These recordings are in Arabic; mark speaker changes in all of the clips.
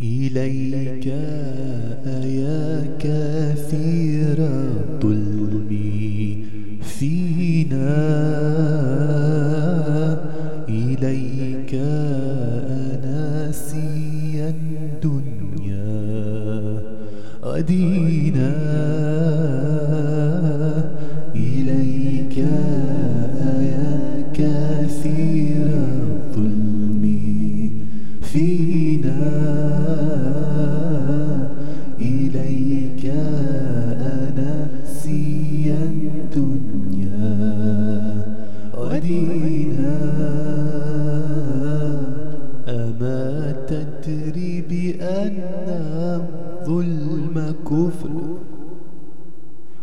Speaker 1: إليك يا كثير الظلم فينا. إليك ناسيا الدنيا. ودينا الظلم كفر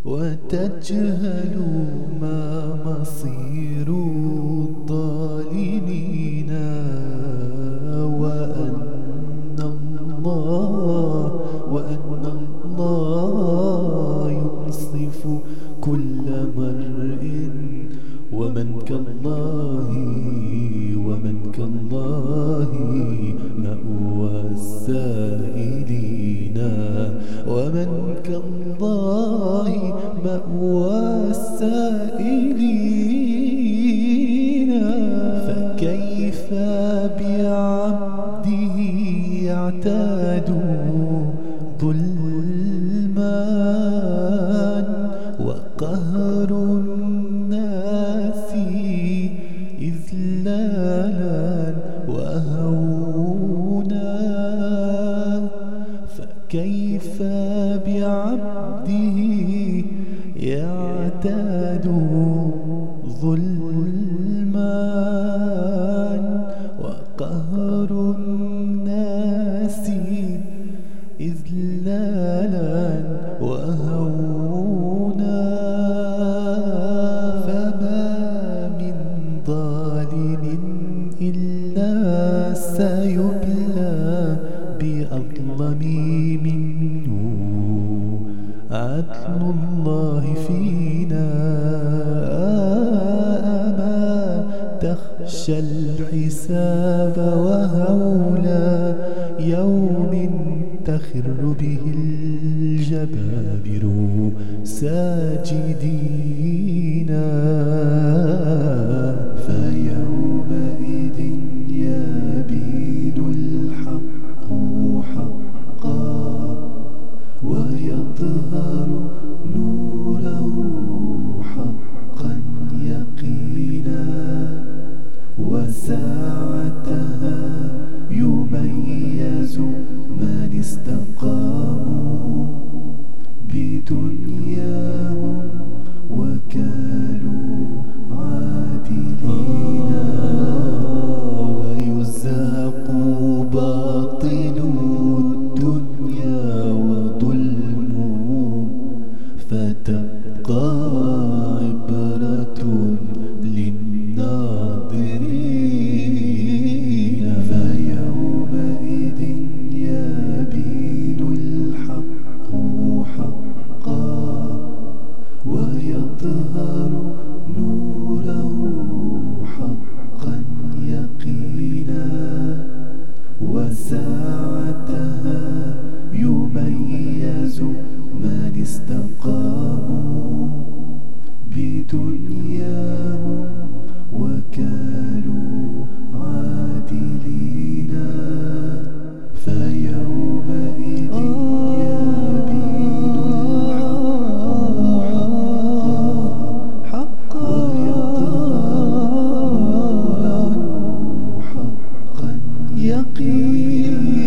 Speaker 1: وتجهل ما مصير فكيف بعبده يعتاد ظلما وقهر الناس إذلالا وهونا فكيف بعبده يعتاد عدل الله فينا أما تخشى الحساب وهولا يوم تخر به الجبابر ساجدا استقاموا بدنياهم وكانوا عادلين. ويزاق باطل الدنيا وظلمه فتبقى عبرة the heart. يقين.